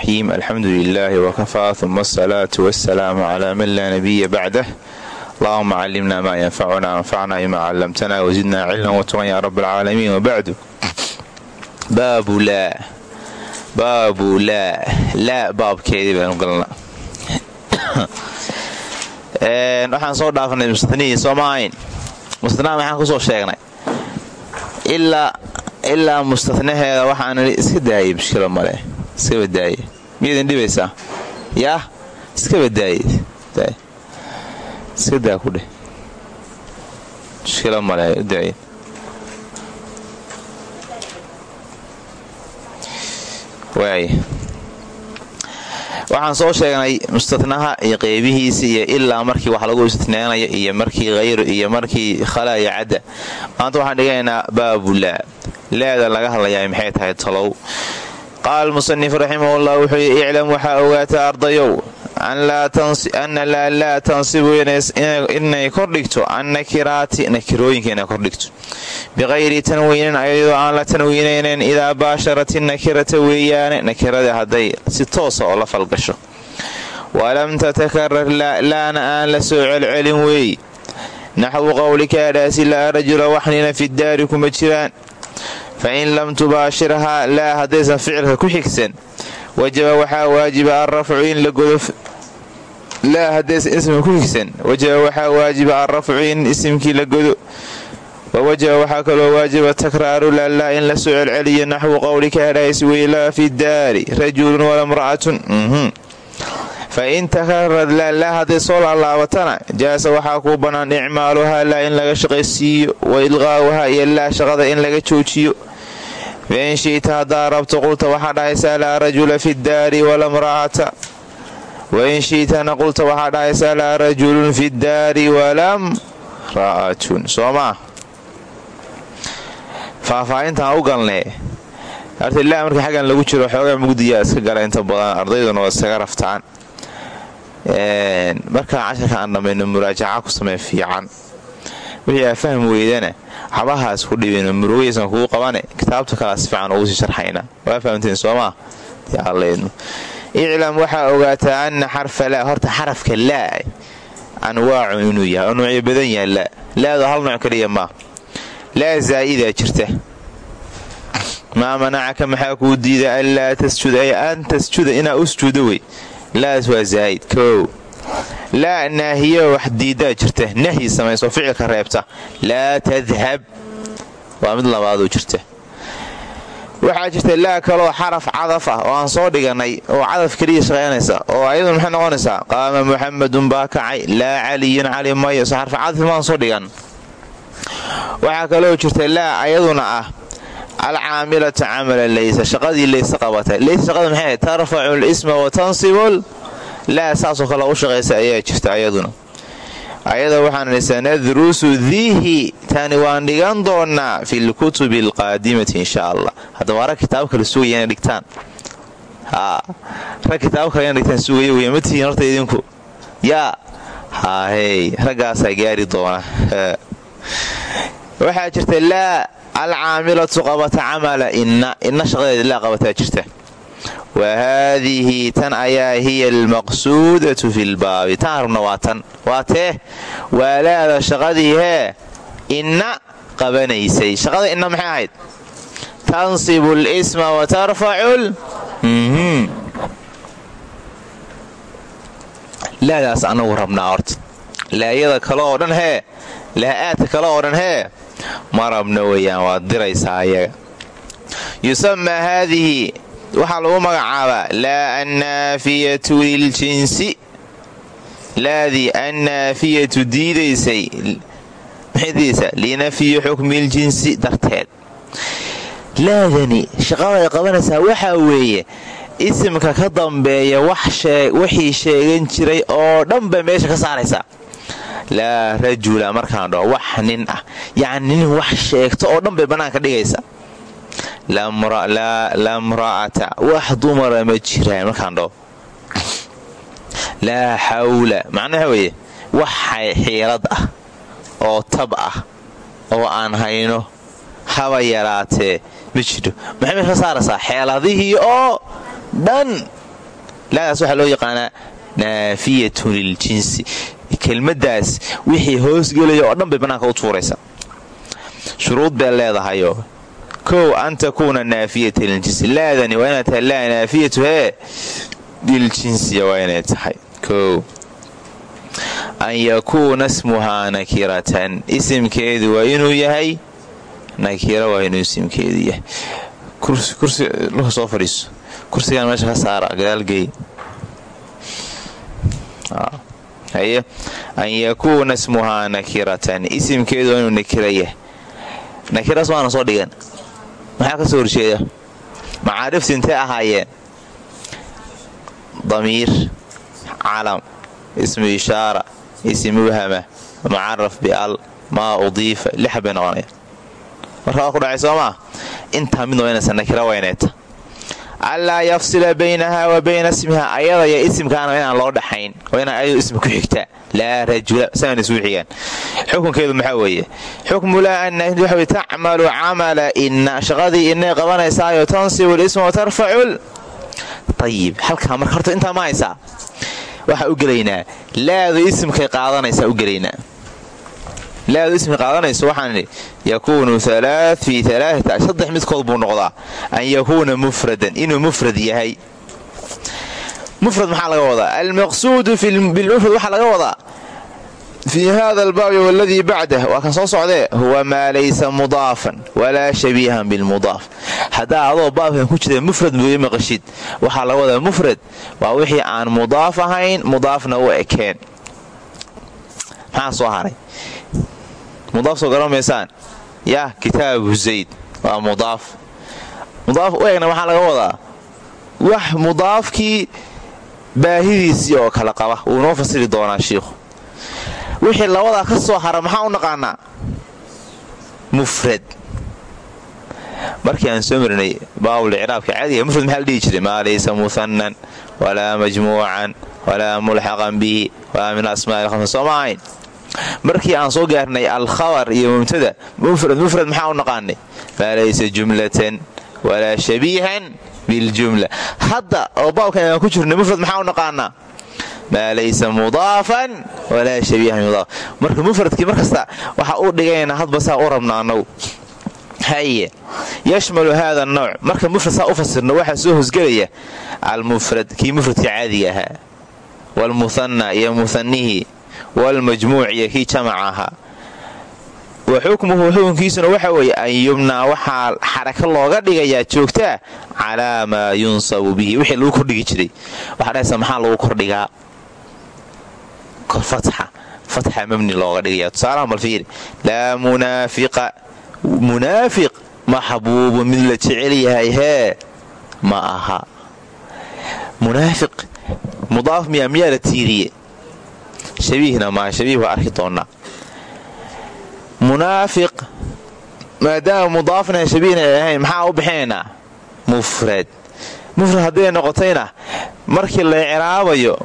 raxiim alxamdu lilaahi wakafaa uma asalaatu wasalaamu calaa man laa nabiya bacdah allahuma calimna maa yanfacuna wanfacna bima callamtana wazidna cilman watuqan yaa rab alcaalamiin wabacdu baabu laa laa baabkeedii baanu galna waxaan soo dhaafnay mustanihii sooma ahayn mustanaha maxaan ku soo sheegnay ilaa mustanaheeda waxaan iska daayay mushkilo male iska badaaye miyaydin dhibaysaa? Yaah iska badaaye iska daa ku dheh mushkilo male daaye waay waxaan soo sheegnay mustatnaha iyo qeybihiisa iyo ilaa markii wax lagu istitneenayo iyo markii hayru iyo markii khalaa iyo cadda. Maanta waxaan dhiganaynaa baabulaa laada laga hadlayaa maxay tahay talow qaala musanif raximahullah wuxuu yii iclam waxaa ogaataa ardayow ana laa tansibu inay kordhigto annakiraati nakirooyinka inay kordhigto biqayri tanwiinin ayadoo aan la tanwiinaynayn idaa baasharat nakirata weeyaane nakirada hadday si toosa oo la falgasho. Walam tatakarar laana aan la soo celcelin weey naxwu qowlikaadhaasi laa rajula waxnina fi daari kuma jiraan fa in lam tubaashirhaa laa haddaysan ficilka ku xigsan wajaba waxaa waajiba alrafcu in la godo laa haddaysan ismika ku xigsan wajaba waxaa waajiba alrafcu in isimkii la godo wawajaba waxaa kaloo waajiba takraaru laalaa in la soo celceliyo naxwu qowlika hadhays weylaa fi daari rajulun walamra'atun fa in takararad laalaa hadday soo laalaabatana jaasa waxaa kuu bannaan icmaaluhaa laa in laga shaqaysiiyo wa ilqaa'uhaa iyo laa shaqada in laga joojiyo fain shi'ta haddaa rabto qulta waxaa dhahaysaa laa rajula fi daari walamra'ata wain shi'tana qulta waxaa dhahaysaa laa rajulun fi daari walam ra'atun soo maa faahfaahintaan u galnee horta ilaa markii xaggan lagu jiro xoogaa mugdiyaa iska gala inta badan ardayduna waa iskaga raftaan markaa casharka aan dhammayno muraajaca ku samee fiican wixii aa fahmi weydana xabahaas ku dhibino murugaysan kugu qabane kitaabta kalea si fiican ugu sii sharxayna. Waa fahamteen soomaa iclam waxaa ogaataa ana xarfa laa horta xarafka laa anwaacun inuu yahay oo nuucyo badan yaha laa laadu hal nooc kaliya maa laa zaa'idaa jirta. Maa manacaka maxaa kuu diida an laa tasjuda ay an tasjuda inaa usjuudo wey. Laas waa zaa'id kow laa naahiyo wax diidaa jirta nahyi samayso ficilka reebta. Laa tadhab waa mid labaadoo jirta waxaa jirta laa kaloo xaraf cadaf ah oo aan soo dhigannay oo cadaf keliya shaqaynaysa oo ayadun maxay noqonaysaa? Qaama muxamadun baa kacay. Laa caliyun cali mayo so xarf cadaf maan soo dhigan. Waxaa kaloo jirta laa ayaduna ah alcaamilata camala laysa. Shaqadii layse qabata laysa shaqada maxay tarfacu lisma wa tansibul laa saasoo kale u shaqaysa ayaa jirta ayaduna. Ayada waxaan sanadrusu dihi tani waan dhigan doonaa fi lkutubi alqaadimati insha allah. Haddaba rag kitaab kale sugaya inay dhigtaan. Rag kitaab kale inay dhigtaan sugaya wey ma tihiin horta idinku? Yaa haahey raggaasaa gaari doona. Waxaa jirta laa alcaamilatu qabata camala inna inna shaqadeeda laa qabataa jirta wa tan ayaa hiya almaqsuudatu fi lbaabi tan rabna waa tan waa tee waa laada shaqadii hee inna qabanaysay shaqada inna maxay ahayd tansibu lisma wa tarfacul laadaas anagu rabnaa horta laayada kale oo dhan hee laa-aadka kale oo dhan hee ma rabna weeyaan waad diraysaa ayaga yusamaa haadihi waxaa lagu magacaabaa laa annaafiyatu liljinsi laadii annaafiyatu diidaysay maxaydiidaysa linafyi xukmiiljinsi darteed. Laadani shaqaday qabanaysaa waxaa weeye isimka ka dambeeya wixii sheegan jiray oo dhan bay meesha ka saaraysaa. Laa rajula markaan dhaho wax nin ah yacni nin wax sheegto oo dhan bay bannaanka dhigaysaa lamra'ata wax dumara ma jiraan markaan dhaho laa xawla macnaha weeye wax xiilad ah oo tab ah oo aan hayno haba yaraatee ma jiro maxay meesha saaraysaa? Xeeladihii oo dhan. Laadaas waxaa loo yaqaanaa naafiyatun liljinsi kelmadaas wixii hoosgelaya oo dhan bay bannaanka u tuuraysa shuruud bay leedahayoo kow an takuuna naafiyata liljinsi laadani waa inaad tahay laa naafiyatu hee. Liljinsiya waa inay tahay kow. An yakuuna smuhaa nakiratan. Isimkeedu waa inuu yahay nakira waa inuu isimkeedu yahay. Kursi luka soo fadhiiso. Kursigan meesha ka saara gadaalgey haye. An yakuuna smuhaa nakiratan. Isimkeedu waa inuu nakira yahay. Nakira smaana soo dhigan maxaa ka soo horjeeda macaarifta intay ahaayeen damiir calam ismu ishaara ism mubhama mucaraf bial maa udiifa lixa bay noqonaya marka waa ku dhacay soo maa intaa midna waa inaysan nakira wayneeta allaa yafsila baynaha wa bayna ismiha ayada iyo isimkaana inaan loo dhaxayn waa inaan ayadu ismi ku xigtaa laa rajula saana isugu xigaan xukunkeedu maxaa weeye? Xukmu laa ana waxa tacmalu camala inna shaqadii inay qabanaysaayo tansibu lisma wa tarfacul. Ayib halkaa marka horta intaa ma haysaa. Waxaa u gelaynaa. Laadu isimkay qaadanaysaa u gelaynaa laadu ismi qaadanayso waxaan idhi yakuunu fii alaaata saddex midkood buu noqdaa an yakuuna mufradan. Inuu mufrad yahay. Mufrad maxaa laga wadaa? Almaqsuudu bilmufrad waxaa laga wadaa? Fii hada albaabi waladii bacdah waa kan soo socdee? Huwa maa laysa mudaafan walaa shabiihan bilmudaaf. Haddaa adoo baabkan ku jira mufrad mooye maqashid. Waxaa laga wadaa mufrad waa wixii aan mudaaf ahayn mudaafna u ekeen. Maxaa soo haray mudaaf soo garan maysaan yah kitaabu zayd. Waa mudaaf. Mudaaf u egna waxaa laga wadaa. Wax mudaafkii baahidiisii oo kale qaba. Wuu noo fasiri doonaa shiikhu wixii labadaa ka soo hara maxaa u naqaanaa? Mufrad. Markii aan soo marinay baabul icraabka caadiga mufrad maxaa la jiray? Maa laysa muhannan walaa majmuucan walaa mulxaqan bihi walaa min asmaai lhamsa soo ahayn markii aan soo gaarnay alkhabar iyo mubtada mufrad mufrad maxaa u naqaanay? Maa laysa jumlatan walaa shabiihan biljumla hadda oo baabkan ku jirnay mufrad maxaa u naqaanaa? Maa laysa mudaafan walaa shabiihan mudaaf marka markasta waxaa u dhigaynaa hadba saa u rabna haye yashmalu hada nooc marka mufrad saa u fasirno waxaa soo hosgelaya almufrad kii mufradka caadiga ahaa. Waalmuhanna iyo muhanihii waalmajmuuc iyo kii jamac ahaa wa xukmuhu xukunkiisuna waxa weeye an yubnaa waxaa xaraka looga dhigayaa joogtaa calaa maa yunsabu bihi wixii lagu kordhigi jiray waxaa dhahaysa maxaa lagu kordhigaa fatxa fatxa mabni looga dhigaya tusaalaha malfiiri laa munaafiqa munaafiq maxbuubu mid la jecel yahay hee ma aha munaafiq mudaaf miyaa miyaa la tiiriye shabiihna maa shabiih waa arki doonnaa munaafiq maadaama mudaafna shabiihna ay ahayn maxaa u bixinaynaa mufrad. Mufrad hadday noqotayna markii la icraabayo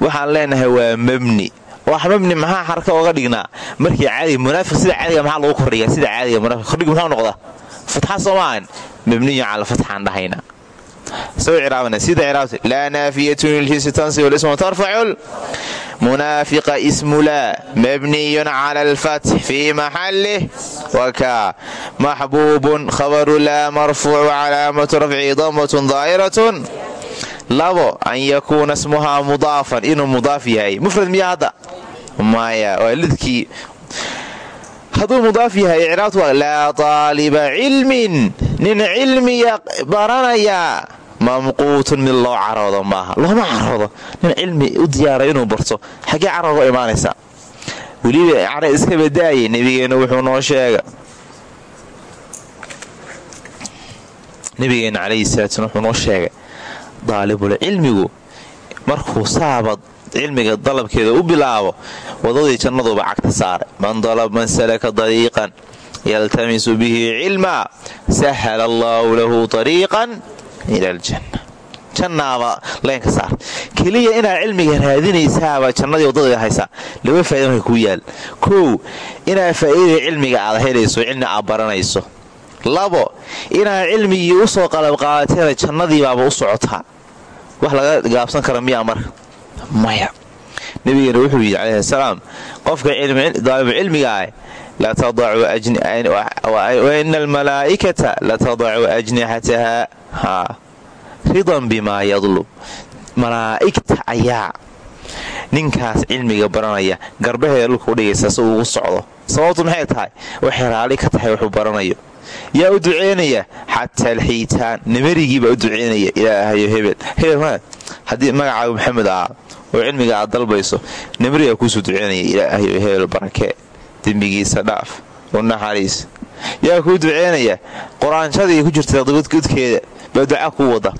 waxaan leenahay waa mabni. Wax mabni maxaa xarka oga dhignaa? Markii caadiga munaafiq sida caadiga maxaa lagu kordhiga sida caadiga munaafiq kordhig muxuu noqdaa? Fatxa soomaahan mabniyu cala fatxaan dhahayna sida naafiyatun liljinsi tansibu lismu tarfacul munaafiqa ismu laa mabniyun cala alfatx fii maxallih wakaa maxbuubun khabaru laa marfuuc calaamatu rafcihi damatun daa'iratun labo an yakuuna smuhaa mudaafan inuu mudaaf yahay mufrad miya hadda maya waa lidkii hadduu mudaaf yahay icraabtu waa laa taaliba cilmin nin cilmiya baranayaa mamquutun mid loo caroodo maaha. Looma caroodo nin cilmi u diyaaray inuu barto. Xaggee carooga imaanaysa weliba cara iska badaaye nebigeenna wuxuu noo sheega. Nabigeenna calayhi salaatu wuxuu noo sheegay daalibul cilmigu markuu saabad cilmiga dalabkeeda u bilaabo wadadii jannaduba cagta saaray man dalab man salaka dariiqan yaltamisu bihi cilmaa sahala allaahu lahu ariiqan ila aljanna. Jannaaba leenka saar. Keliya inaad cilmiga raadinaysaaba jannadii wadadeeda haysaa laba faaida marka kuu yaal. Kow inaad faa'iidada cilmiga aad helayso cilmi aad baranayso. Labo inaad cilmigii u soo qalab qaadateena jannadiibaaba u socotaa. Wax laga gaabsan kara miyaa marka maya. Nabigeena wuxuu yidhi calayhi salaam qofka daalibu cilmiga ah waina almalaa'ikata latadacu ajnixataha ridan bimaa yadlub. Malaa'igta ayaa ninkaas cilmiga baranaya garbaheeda dhulka udhigaysa si ugu socdo. Sababtu maxay tahay? Waxay raali ka tahay wuxuu baranayo. Yaa u duceynaya xataa alxiitaan namarigiibaa u duceynaya ilaahayo hebel. Hebel haddii magacaaga maxamed ahaa oo cilmiga aad dalbayso namarigaa kuusoo duceynaya ilaahayo hebel barakee dembigiisa dhaaf u naxariis. Yaa kuu duceynaya quraanshadii ku jirta godkeeda baa duca kuu wada.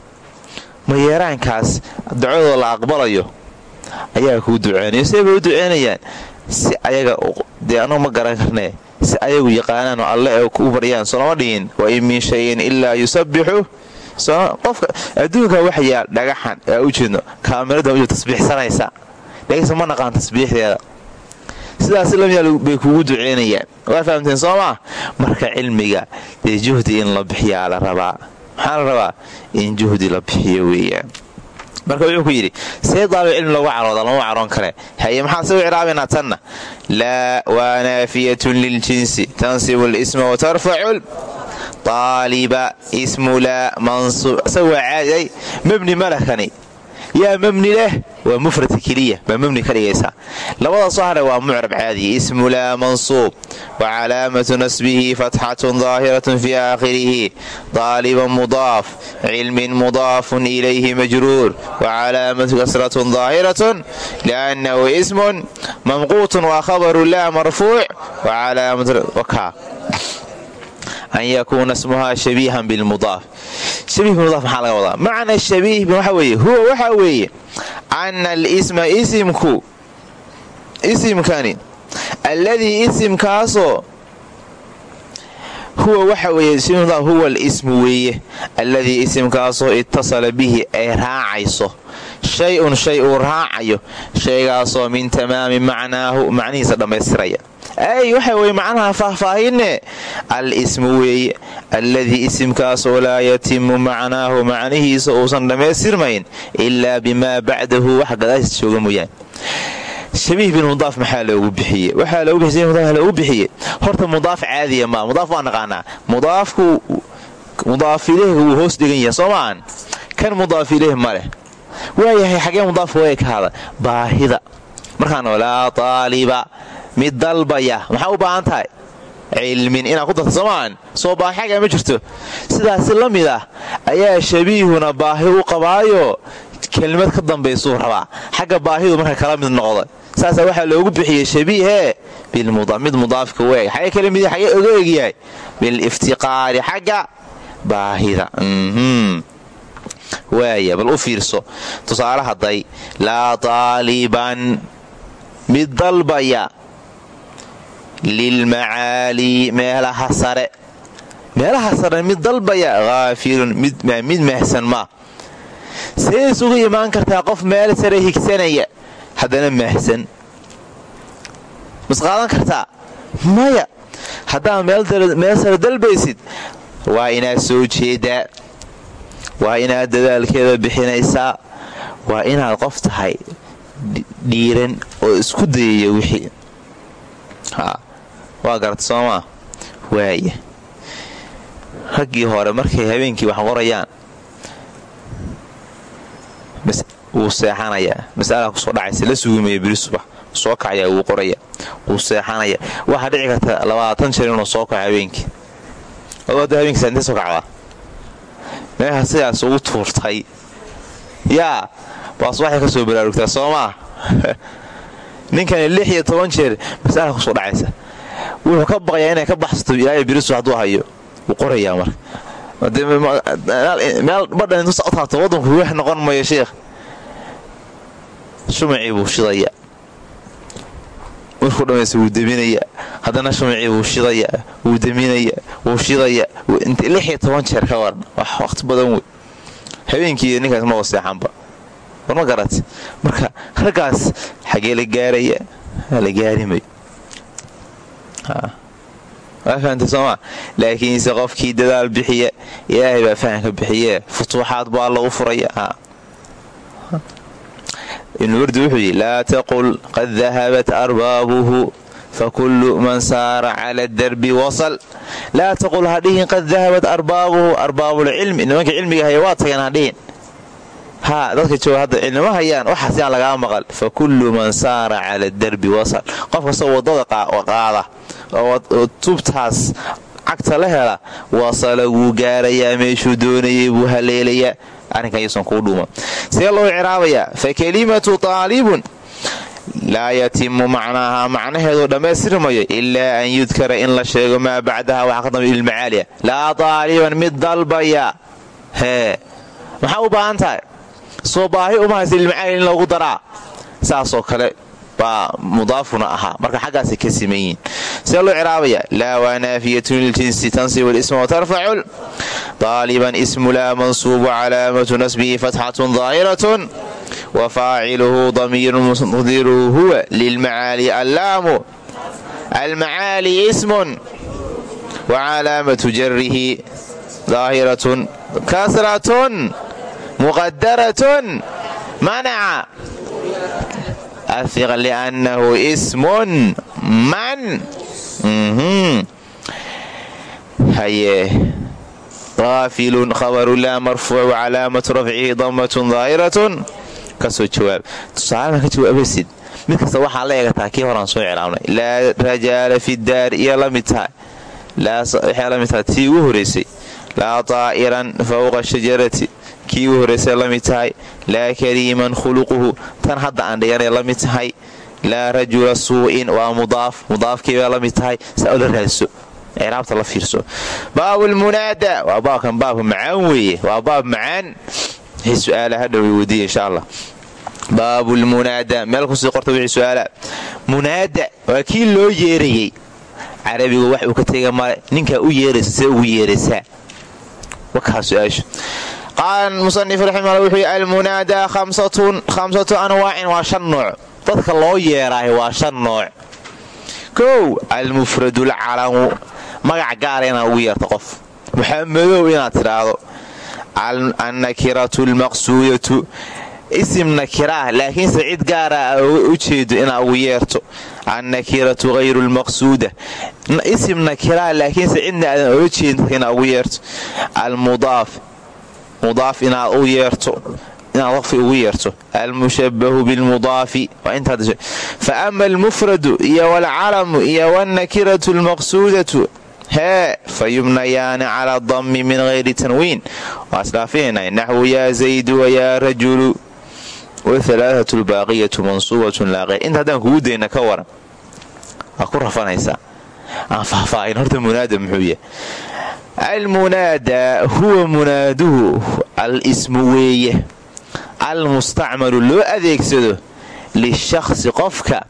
Mayeeraankaas ducadoo la aqbalayo ayaa kuu duceynaya. See bay u duceynayaan si ayaga dee anugu ma garan karnee? Si ayagu yaqaanaan oo alle ee u baryaan soolama dhihin. Wa in min shayin ilaa yusabbixu qofka adduunka waxa yaal dhagaxan aa u jeedno kaamirada tasbiixsanaysa dhagaysa ma naqaan tasbiixdeeda. Sidaas lamyaal bay kugu duceynayaan. Waa fahamteen soo maa marka cilmiga dee juhdi in la bixiyaa la rabaa. Maxaa la rabaa? In juhdi la bixiyo weeyaan. Marka wuxuu ku yidhi see daalib cilmi loogu carooda lama caroon kale. Haye maxaa se u ciraabaynaa tanna. Laa waa naafiyatun liljinsi tansibu lisma watarfacu daaliba ismu laa mansuub isaga waa caadiay mebni malakani yaa mebni leh waa mufrad keliya baa mebni ka dhigaysaa labada soo hadha waa mucrab caadiya ismu laa mansuub wa calaamatu nasbihi fatxatun daahiratun fii aakhirihi daaliban mudaaf cilmin mudaafun ilayhi majruur wa calaamatu kasratun daahiratun liannahu ismun mamquutun wa khabaru laa marfuuc an yakuuna smuhaa shabiihan bilmudaaf shabiih bimudaaf maxaa laga wadaa macna shabiih waxa weeye huwa waxaa weeye ana alisma isimku isimkani alladii isimkaasoo huwa waxa weeye huwa alismu weeye alladii isimkaasoo itasala bihi ay raacayso shay-un shay uu raacayo shaygaasoo min tamaami macnaahu macnihiisa dhammaystiraya ay waxa weye macnaha faahfaahinne? Al ismu weeye alladii isimkaasoo laa yatimu macnaahu macnihiisa uusan dhammaystirmayn ilaa bimaa bacdahu wax gadaashiis jooga mooyaan shabiih bin mudaaf maxaa loogu bixiye waxaa loogu bixiyey horta mudaaf caadiya maa mudaaf waa naqaanaa. Mudaafku mudaaf ileyh wuu hoos dhigan yahay soo kan mudaaf ileyh ma leh. Waayahay xagee mudaafka way ka hada baahida. Markaan laa taaliba mid dalbaya. Maxaa u baahan tahay cilmin. Inaad ku darta soomaan soo baahi xagga ma jirto. Sidaasi la mid ah ayaa shabiihuna baahi u qabaayo. Kelmad ka dambaysuu rabaa. Xagga baahidu marka kala mid noqda saasaa waxaa loogu bixiyey shabiihee mid mudaafka weeg xagee kala mid xagee oga egyahay biliftiqaari xagga baahida. Waaya bal u fiirso. Tusaale hadday laa taaliban. Mid dalbaya lilmacaalii meelaha sare meelaha sare mid dalbaya haafilun mid mahsan maa see isugu imaan kartaa qof meel sare higsanaya haddana mahsan masqaadan kartaa maya haddaad meel sare dalbaysid waa inaad soo jeedaa waa inaad dadaalkeeda bixinaysaa waa inaad qof tahay dhiiran oo isku dayaya wixii waa garata soomaa waaya raggii hore markay habeenkii wax qorayaan wuu seexanayaa. Mas'alaa ku soo dhacaysa la sugumaya beri subax soo kacayaa wuu qoraya. Wuu seexanaya waxaa dhici karta labaatan jeer inuu soo kaco habeenkii. Ada habeenkiis intee soo kacdaa? Meeha sidaas ugu tuurtay. Yaa baas waxay ka soo baraarugtaa soo maa ninkani lix iyo toban jeer mas'ala ku soo dhacaysa wuxuu ka baqayaa inay ka baxsato ilaahay berisu hadduu hayo. Wuu qorayaa marka. Meel badhan intuu u taabto waddanku wax noqon mayo sheekh shumacii buu shidaya markuu dhammaysta wuu deminaya haddana shumacii wuu shidaya wuu deminaya wuu shidaya lix iyo toban jeer ka waran wax waqti badan wey. Habeenkii ninkaas ma waseexanba war ma garat marka raggaas xagee la gaaraya la gaarimayo soomaa laakiinse qofkii dadaal bixiya ilaahay baa fahamka bixiye. Futuuxaad baa lagu furaya. Ibnuwardi wuxuu yidhi laa taqul qad dahabat arbaabuhu fakullu man saara cala darbi wasal. Laa taqul hadhihin qad dahabat arbaabuhu arbaabulcilmi nimanka cilmiga haya waa tageen hadhihin haa dadka jooga hadda cilnimo hayaan waxaas yaan lagaa maqal. Fa kullu man saara cala darbi wasal. Qof kastoo waddada qaada oo tubtaas cagta la hela wasala wuu gaarayaa meeshuu doonayay buu haleelayaa. Arrinkan yuusan kuu dhuuma see loo ciraabayaa fa kelimatu taalibun. Laa yatimu macnaaha macnaheedu dhammaystirmayo ilaa an yudkara in la sheego maa bacdaha waxa ka dambe ilmacaaliya laa taaliban mid dalbaya. Hee maxaa u baahan tahay soo baahi uma haysa ilmacaaliya in loogu daraa. Saasoo kale baa mudaafuna ahaa. Marka xaggaasay ka siman yihiin. See loo ciraabaya? Laa waa naafiyatun liljinsi tansibu lisma watarfacul daaliban ismu laa mansuubu calaamatu nasbihi fatxatun daahiratun wa faaciluhu damiirun muqdiruhu huwa lilmacaali allaamu. Almacaali ismun. Wa calaamatu jarihi daahiratun kasratun muqadaratun manaca ahiqa liannahu ismun man haye qaafilun khabaru laa marfuucu calaamatu rafcihi damatun daahiratun ka soo jawaab tusaaladan ka jawaabaysid mid kasta waxaa la eegataa kii horaan soo cilaabnay laa rajaala fi daar iyo la mid tahay waxay la mid tahay tii ugu horeysay laa taa'iran fawqa shajarati kii ugu horeysay la mid tahay laa kariiman khuluquhu tan hadda aan dhiganay la mid tahay laa rajula suu'in waa mudaaf mudaafkiibaa la mid tahay saa ola raadso ciraabta la fiirso. Baabulmunaada waa baabkan baabka macaan weeye waa baab macaan wixii su'aala hadhow weydiiya insha allah. Baabulmunaada meel ku sii qorta wixii su'aala. Munaada waa kii loo yeerayey carabigu wax uu ka tega male ninkaa u yeeraysa see ugu yeeraysaa. Wakaa su'aashu qaala musanif raximala wuxuu yidhi almunaadaa khamsatu anwaacin waa shan nooc. Dadka loo yeeraahay waa shan nooc. Kow almufradulcalamu magac gaara inaad ugu yeerto qof. Muxamadow inaad tidhaahdo annakiratu lmaqsuudatu isim nakiraah laakiinse cid gaara a u jeedo inaad ugu yeerto. Annakiratu hayru lmaqsuuda isim nakiraah laakiinse cidna aadan oga jeedin ugu yeerto. Almudaaf mudaaf inaad u yeerto inaad waqfi ugu yeerto almushabahu bilmudaafi fa ama almufradu iyo walcalamu iyo walnakiratu lmaqsuudatu hee fa yubnayaani cala dammi min hayri tanwiin waa isdhaafinayna naxwu yaa zaydu wayaa rajulu wahalaathatu lbaaqiyatu hayr inta haddaan kugu dayna ka waran waa ku rafanaysaa aan faahfaahin horta munaada muxuu yahay almunaadaa huwa munaaduhu al ismu weeye. Almustacmalu loo adeegsado lishakhsi qofka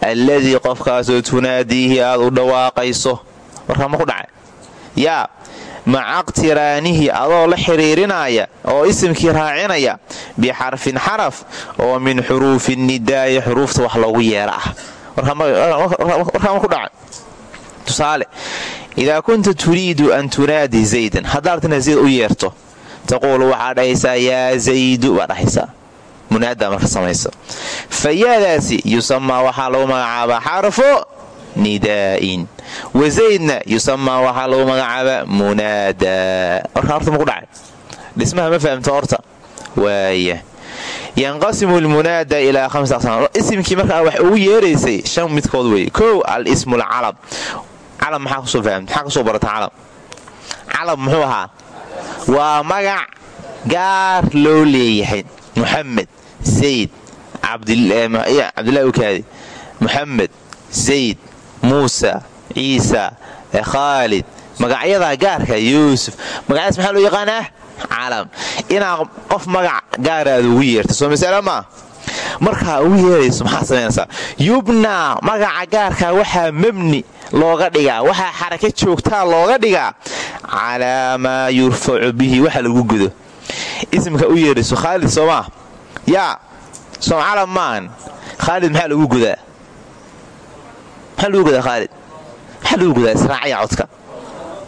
alladii qofkaasoo tunaadiihi aad u dhawaaqayso. Warkama ku dhacay? Yaa maca qtiraanihi adoo la xiriirinaya oo isimkii raacinaya bixarfin xaraf oo min xuruufi nidaa'i xuruufta wax loogu yeera ah idaa kunta turiidu an tunaadi zaydan haddaad artina zayd u yeerto. Taquulu waxaa dhahaysaa yaa zaydu baa dhahaysaa munaada marka samaysa fayaadaasi yusamaa waxaa lagu magacaabaa xarfo nidaa'in wazaydna yusamaa waxaa lagu magacaabaa munaadaa. Warkaa horta maku dhacay. Dhismaha ma fahamta horta. Waaya yanqasimu lmunaada ilaa hamsa aqsaam isimkii markaa wax ugu yeeraysay shan midkood weeye. Kow al ismu calam maxaa ku soo fahamta maxaa ka soo barata calam? Calam muxuu ahaa waa magac gaar loo leeyahay. Muxamed zayd cabdillahi ukaadi muxamed zayd muusa ciisa khaalid. Magacyadaa gaarka yuusuf. Magacyadaas maxaa loo yaqaanaa? Calam. Inaa qof magac gaaraad ugu yeerta soo masale maa markaa ugu yeerayso maxaa samaynaysaa yubnaa magaca gaarkaa waxaa mabni looga dhigaa. Waxaa xaraka joogtaa looga dhigaa calaa maa yurfacu bihi. Waxa lagu gudo. Isimka u yeerayso khaalid soo maa yaa soom calam maahan khaalid maxaa lagu gudaa? Maxaa lagu gudaa khaalid? Maxaa lagu codka?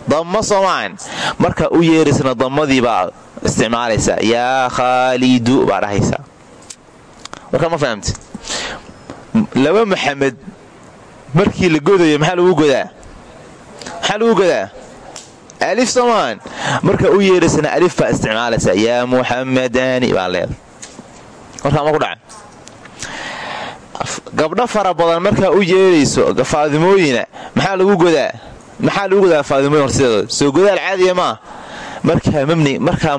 Dammo soo maahan marka u yeeraysana dammadii baa isticmaalaysaa. Yaa khaalidu baa dhahaysaa. Ma fahamti laba maxamed markii la godayo maxaa lagu godaa? Maxaa lagu godaa? Alif soomaan marka u yeedhaysana alif baa isticmaalaysa yaa muxamadaani baa leeda warkaa ma ku dhaca gabdho fara badan markaa u yeedhayso faadimooyina maxaa lagu godaa? Maxaa lagu godaa faadimooyin horsideeda soo godaal caadiya maa markaa mabni markaa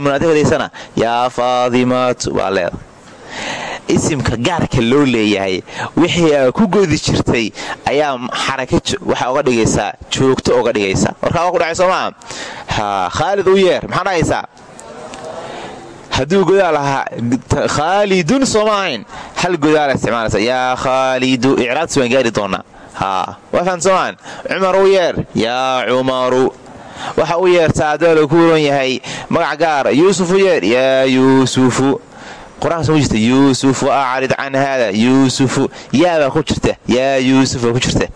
munaadagadaysana yaa faadimaatu baa leeda isimka gaarka loo leeyahay wixii aa ku godi jirtay ayaa xaraka waxaa oga dhigaysaa joogto oga dhigaysa. Warkaa ku dhacay soo maa ha khaalid u yeer maxaa dhahaysaa hadduu godaal ahaa khaalidun sooma ahayn? Hal godaala isticmaalaysa. Yaa khaalidu icraabtis waan gaari doonaa waa fahan soomaan cumar u yeer. Yaa cumaru waxa u yeertaa adoolo ku waran yahay. Magac gaara yuusuf yeer. Yaa yuusufu qur'aanka soo jirta yuusufu acrid can haada yuusufu yaabaa ku jirta yaa yuusuf ku jirta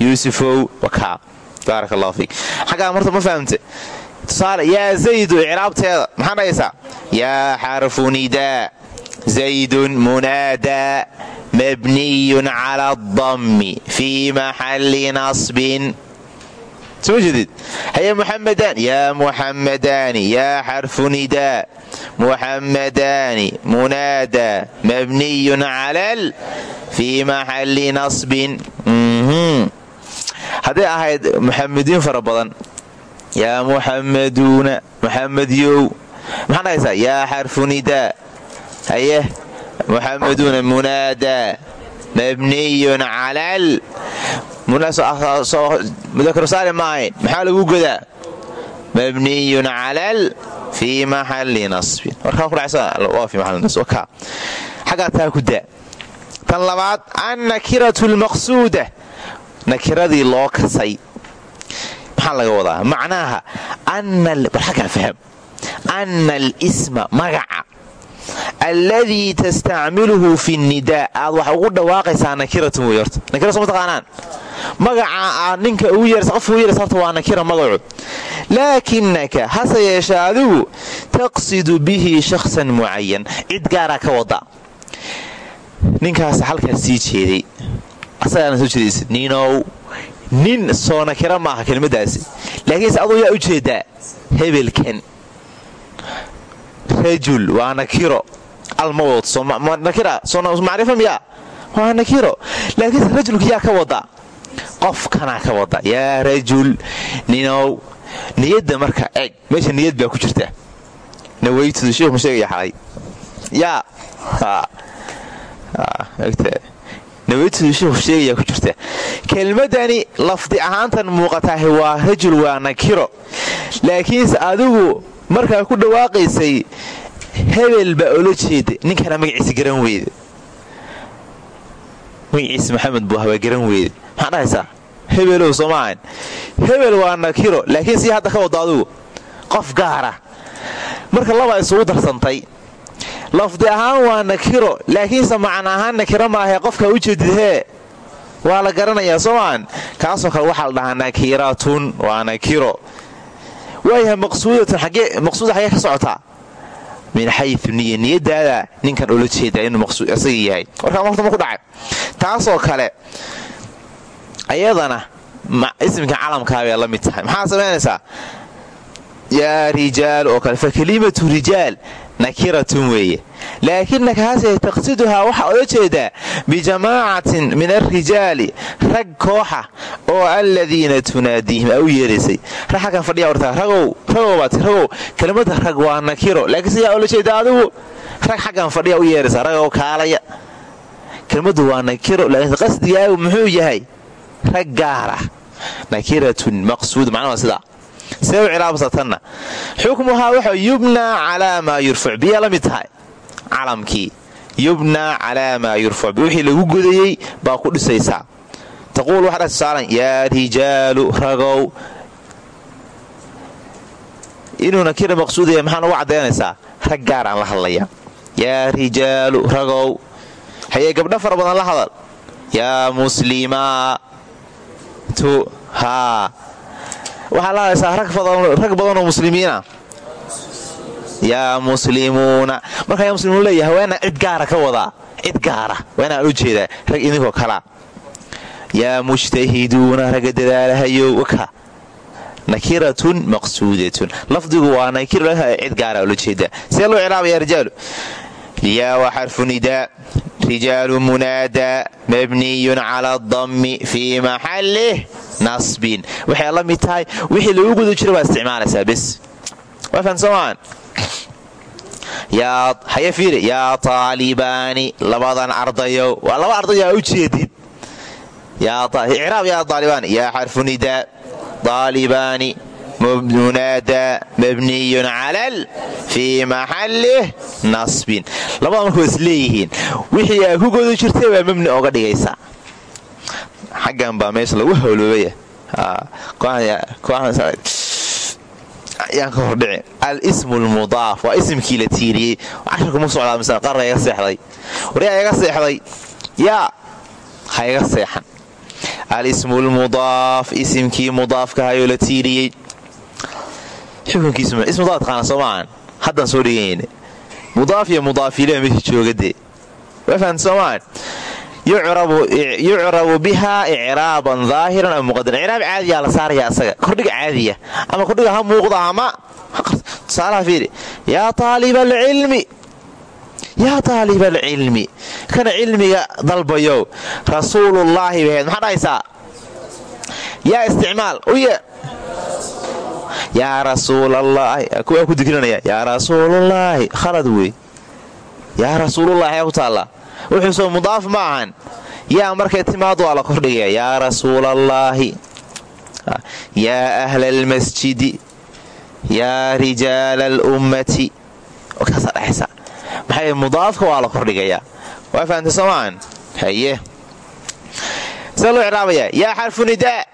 yuusufow wakaa baarak allahu fiik. Xaggaa marta ma fahamte tusaale yaa zaydu icraabteeda maxaa dhahaysaa? Yaa xarfu nidaa zaydun munaadaa mabniyun cala adammi fii maxalli nasbin soma jeedid? Haya muxamadaan yaa muxamadaani yaa xarfu nidaa muxamadaani munaadaa mabniyun calal fii maxalli nasbin. Hadday ahayd muxamadiin fara badan. Yaa muxamaduuna muxamadyow maxaa dhahaysaa yaa xarfu nidaa haye muxamaduuna munaadaa mabniyun calal. Mudakar saalim ma ahayn maxaa lagu godaa? Mabniyun calal fii maxalli nasbin. Xaggaa taa ku daa. Tan labaad annakiratu lmaqsuuda nakiradii loo kasay. Maxaa laga wadaa? Macnaaha bal xaggaa faham. Anna alisma magaca alladii tastacmiluhu fi nnidaa aad wax ugu dhawaaqaysaa nakiratun wey nakira soo ma taqaanaan magaca ninka ugu yeersa qofka ugu yeersa horta waa nakira magacu laakinaka hase yeeshe adigu taqsidu bihi shakhsan mucayan cid gaaraa ka wada. Ninkaas halkaas sii jeeday. Asagaana soo jeedaysa ninow nin soo nakira maaha kelmadaasi laakiinse aduu yaa u jeedaa hebelkan rajul waa nakiro. Almawd macrifa miya waa nakiro. Laakiinse rajulka yaa ka wada qofkanaa ka wada. Yaa rajul ninow niyadda marka eeg meesha niyad baa ku jirta. Nawaytudu sheikhu sheegaya xalay. Yaa nawaytudu sheikhu sheegaya ku jirta. Kelmadani lafdi ahaantan muuqataahi waa rajul waa nakiro. Laakiinse adigu markaa ku dhawaaqaysay hebel baa ola jeeda ninkana magaciisa garan weyde magaciisa maxamed buu habaa garan weyde maxaa dhahaysaa? Hebelow soo hebel waa nakiro laakiin sii hadda ka wado adigu qof gaara. Marka labaa isugu darsantay. Lafdi ahaan waa nakiro laakiinse macna ahaan nakiro maahae qofkaa u jeedid waa la garanayaa soo maahan kaasoo kale waxaa la dhahaa nakiratun waa nakiro waayahay maqsuudatun maqsuuda xagee ka socotaa min xayu niya niyadaada ninkan ula jeedaa inuu isaga yahay. Warkaa horta ku dhacay. Taasoo kale ayadana ismika calamkaa bay la mid tahay. Maxaa samaynaysaa yaa rijaal oo kale fa kalimatu rijaal nakiratun weeye. Laakinaka hase taqsiduhaa waxaa ola jeedaa bijamaacatin min alrijaali rag kooxa oo aladiina tunaadiihim aa u yeeraysay rag xaggan fadhiya wartaa ragow ragow baati ragow kelimada rag waa nakiro. Laakiinse yaa ola jeeda adigu rag xaggan fadhiya u yeeraysa ragow kaalaya. Kelimadu waa nakiro laakiinse qasdigaagu muxuu yahay rag gaara nakiratun maqsuud macnuha sidaa see u cilaabsatanna xukmuhaa waxa yubnaa calaa maa yurfac biyaa la mid tahay. Calamkii yubnaa calaa maa wixii lagu godayey baa ku dhisaysaa. Taquul waxaa dha tusaalan yaa rijaalu ragow. Inuu nakira maqsuudaya maxaa nagu caddaynaysaa rag gaaraan la hadlaya yaa rijaalu ragow. Hayee gabdho fara badan la hadal. Yaa muslimaatu haa waxaa la hadlaysaa rag badanoo muslimiina. Yaa muslimuuna. Markaa yaa muslimuun leeyahay waa cid gaara ka wadaa cid gaara. Waa inaan u jeedaa rag idinkoo kalaa yaa mujtahiduuna ragga dadaalahayow ka nakiratun maqsuudatun lafdigu waa nakir cid gaara ula jeedaa see loo cilaabaya rijaalu yaa waa xarfu nidaa rijaalu munaadaa mabniyun cala dammi fii maxallih nasbin waxay la mid tahay wixii lagu guda jiro baa isticmaalaysaa bes wafan soomaan haye fiiri yaa taalibaani labadan ardayow waa laba ardayo aa u jeedid icraab yaa taalibaani yaa xarfu nidaa taalibaani munaadaa mabniyun calal fii maxallih nasbin labada marka waa isleeyihiin wixii aa ku goda jirtay baa mabni oga dhigaysaa xaggan baa meesha lagu hawloobaya yaan ka hordhici al-ismu lmudaaf waa isimkii la tiiriyey casharku ma socdaa mise qarra iga seexday waryaa iga seexday yaa ha iga seexan al-ismu lmudaaf isimkii mudaafkahayoo la tiiriyey xukunkiisismudaaf taqaana soo maahan haddaan soo dhiganyayna mudaaf iyo mudaafilea meesha joogadee waa fahamta soo maahan yucrabu biha icraaban daahiran aw muqadaran icraab caadiyaa la saaraya asaga. Kordhiga caadiya. Ama kordhiga ha muuqda ama tusaalaha fiiri. Yaa aalib alcilmi yaa taalib alcilmi kana cilmiga dalbayow. Rasuulullaahi baheed maxaa dhahaysaa? Yaa isticmaal. Uye yaa rasuulallaahi kuwaa ku dikrinaya yaa rasuulullaahi khalad wey yaa rasuulullahi ayaa ku taallaa wuxuusoo mudaaf ma ahan. Yaa markay timaad waa la kordhigaya yaa rasuulallaahi yaa ahla almasjidi yaa rijaala alummati kaasaa dhexaysa. Maxay mudaafka waa la kordhigayaa waa fahamtay soomaan haye. Sida loo icraabayaa yaa nidaa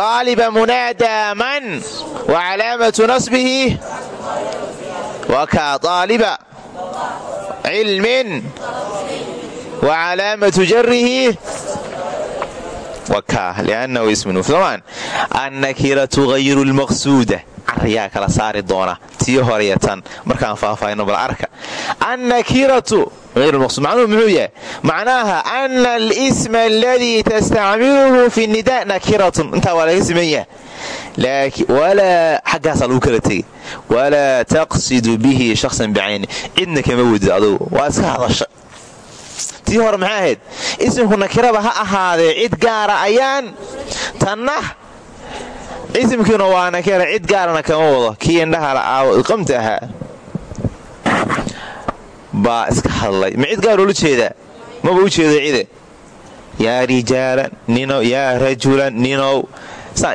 aaliba munaadaa man wa calaamatu nasbihi waa kaa aaliba cilmin wa calaamatu jarihi wakaa liannahu ismun soomaan annakiratu hayru lmaqsuuda carayaa kala saari doona. Tii horeya tan. Markaan faahfaahino bal arka. Annakiratu ayrumaquud macnuhu muxuu yahay? Macnaaha ana alisma aladii tastacmiluhu fi nida nakiratun. Intaa waa laga siman yaha walaa xaggaasaa lagu kala tegay walaa taqsidu bihi shaksan bicayni cidna kama wedid adugu. Waa iska hadasha. Tii hore maxay ahayd? Isimku nakiraba ha ahaadee cid gaara ayaan tanna isimkiina waa nakira cid gaarana kama wado. Kii indhahala aawo qamta ahaa iska hadlay. Ma cid gaar oola jeedaa maba u jeedo cide yaa rijaalan nino. Yaa rajulan ninow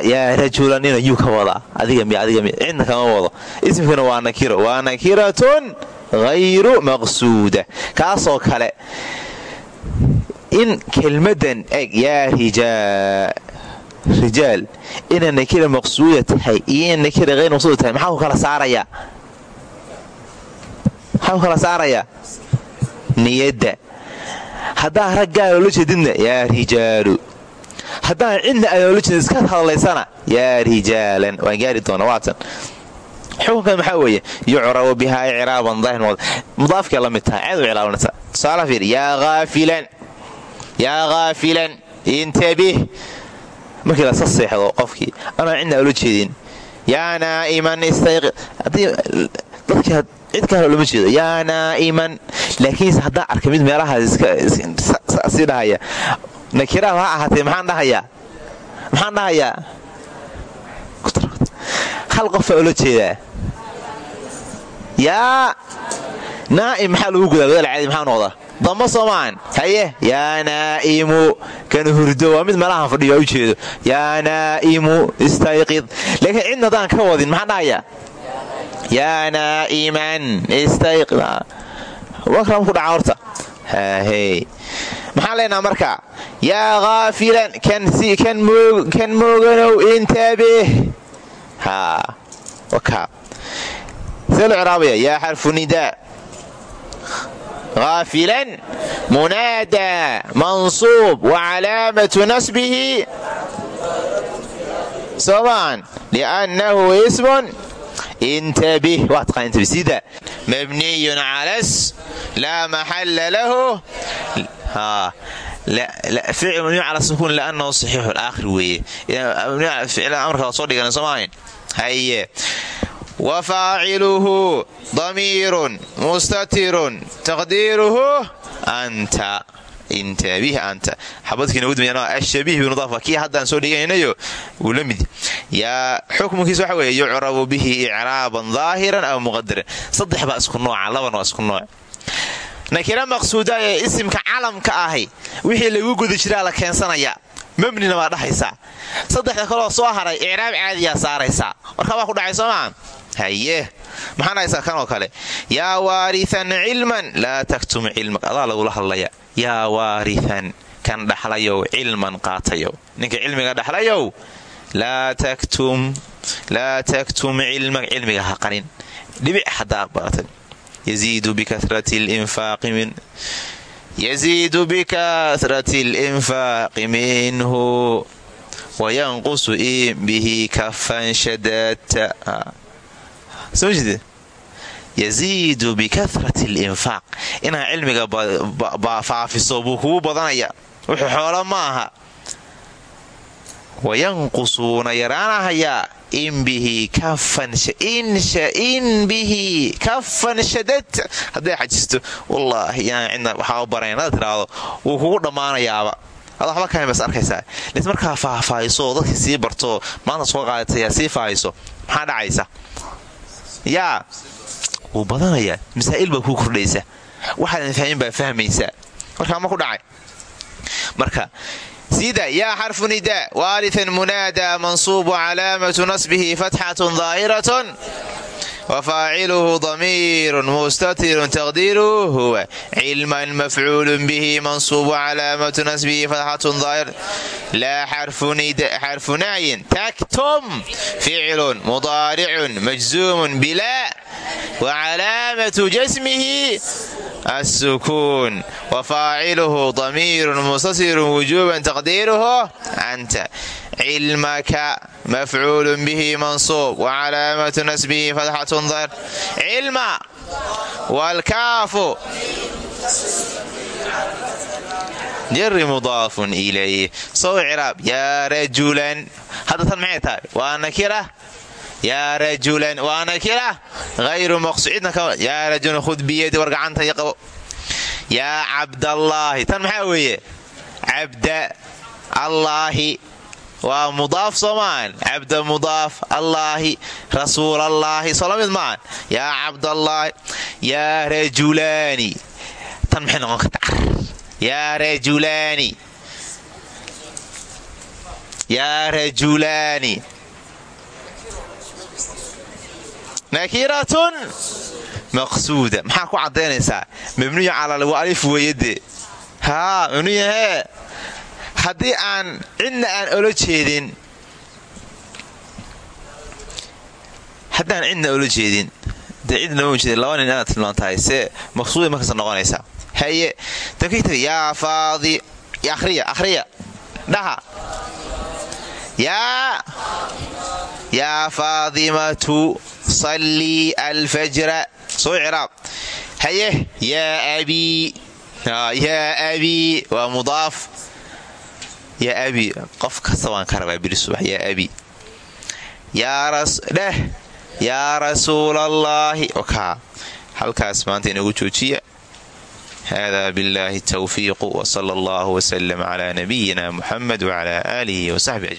yaa rajulan nino. Yuu ka wadaa. Adiga mi adiga mi cidna kama wado. Isimkiina waa nakiro waa nakiratun hayru maqsuuda. Kaasoo kale in kelmadan eg yaa rijaal ina nakira maqsuuda tahay iyo ina nakira hayr maqsuuda tahay maxaa ku kala saarayaa maxaa kala saarayaa niyadda. Haddaa raggaa loola jeedidna yaa rijaalu. Haddaan cidna adoola jeedin iskaad hadlaysana yaa rijaalan. Waan gaari doona waatan. Xukunkan maxaa weeye? Yucrabu bihaa icraaban daahir mudaafkay la mid tahay ceed u cilaabanaysa tusaala fiir yaa haafilan yaa haafilan intabih markii lasa seexdo qofkii anaa cidna ula jeedin. Yaa naa'iman cid kale loma jeedo. Yaa naa'iman laakiinse haddaan arka mid meelahaas sii dhahaya. Nakiraab ha ahaatee maxaan dhahayaa maxaan dhahayaa hal qofaa ula jeedaa? Yaa naa'im maxaa lagu gudaa? Badal caadi maxaa noqda damba soomaan haye yaa naa'imu kan hurdo waa mid fadhiyo u jeedo. Yaa naa'imu istayqid. Laakiin cidna ka wadin maxaan dhahayaa yaa naa'iman istayqid. Wakram ku dhaca horta. Maxaan leenaha marka? Yaa haafilan kan mooganow wakaa see loo ciraabaya yaa xarfu nidaa haafilan munaadaa mansuub wa calaamatu nasbihi soomaan liannahu ismun intabih waa taqaan intabih sida mabniyun calas laa maxalla lahu ficil mabniy cala sukuun liannahu saxiixu laakhir weeye amarka soo dhigan soomaahayn haye wa faaciluhu damiirun mustatirun taqdiiruhu anta intabih anta xabadkiinashabiih binudafa kii haddaan soo dhiganayo wuu la mid yaa xukmunkiis waxa weeye yucrabu bihi icraaban daahiran aw muqadaran saddex baa isku nooca labana waa isku nooc nakira maqsuuda ee isimka calamka ahi wixii lagu guda jiraa la keensanayaa mabnina waa dhahaysaa saddexda kaloo soo haray icraab caadiyaa saaraysaa warkabaa ku dhacay soo maa haye maxaa dhahaysaa kanoo kale? Yaa waarian cilman laa taktum cilmak. Adaa lagula hadlaya yaa waarian kan dhaxlayow cilman qaatayow ninka cilmiga dhaxlayow laa taktum cilmak. Cilmiga ha qanin. Dhibic haddaa baratay yaziidu bikasrati linfaaqi minhu wayanqusu bihi kafan shadaadta yaziidu bikasrati linfaaq inaa cilmiga faafiso buu kugu badanaya wuxuu xoolo ma aha wayanqusuuna yaraanahayaa in bihi kafan shadadta hadday xajisto wallaahi waxaa u barayn hadaad tiraahdo wuu kugu dhammaanayaaba ad waxba kahan bas arkaysaa markaa faahfaahiso oo dadkii sii bartoo maanta soo qaadatayaa sii faahiso maxaa dhacaysa yaa wuu badanayaa. Masaa'il baa kuu kordhaysa. Waxaadan fahmin baa fahmaysaa markaa ma ku dhacay. Marka sida yaa xarfu nidaa waarian munaadaa mansuubu calaamatu nasbihi fatxatun daahiratun wafaaciluhu damiirun mustatirun taqdiiruhu huwa cilman mafcuulun bihi mansuubu calaamatu nasbihi fatxatun daahir laa xarfu nahyin taktum ficlun mudaaricun majzuumun bilaa wacalaamatu jasmihi السكون وفاعله ضمير مستتر وجوبا تقديره أنت cilmaka mafcuul bihi mansuub wacalaamatu nasbihi fatxatun dahr cilma waalkaafu jari mudaafun ilayh sow ciraab yaa rajulan hadda tan maxay tahay waa nakira yaa rajulan waa nakira hayru maqsucidnayaa rajul khud biyadi war gacanta i qabo yaa cabdallaahi tan maxaa weeye cabda allaahi waa mudaaf soomaan cabda mudaaf allaahi rasuulallaahi soo la mid maahan yaa cabdallaahi yaa rajulaani tan maxay noqon karta yaa rajulaani yaa rajulaani nakiratun maqsuuda maxaa ku caddaynaysaa mabniyu calal waa alif weeyadee haa mabniya hee haddii aan cidna aan ola jeedin haddaan cidna ola jeedin dee cidna ma jeedin laba nin inaad tilmaantahay see maqsuuday markaas noqonaysaa. Haye tankita yaa faadi akhriya akhriya dhaha. Yaa yaa faadimatu sallii alfajra soo ciraab haye yaa abii yaa abii waa mudaaf yaa abi qof kasta waan ka rabaa biri subax. Yaa abi. Dheh. Yaa rasuulallaahi okaa halkaas maanta inagu joojiya. Hada biاllahi tawfiiq wsala allah wslm cla nabiyina muxamed wcla aalihi wsaxbi ajmaciin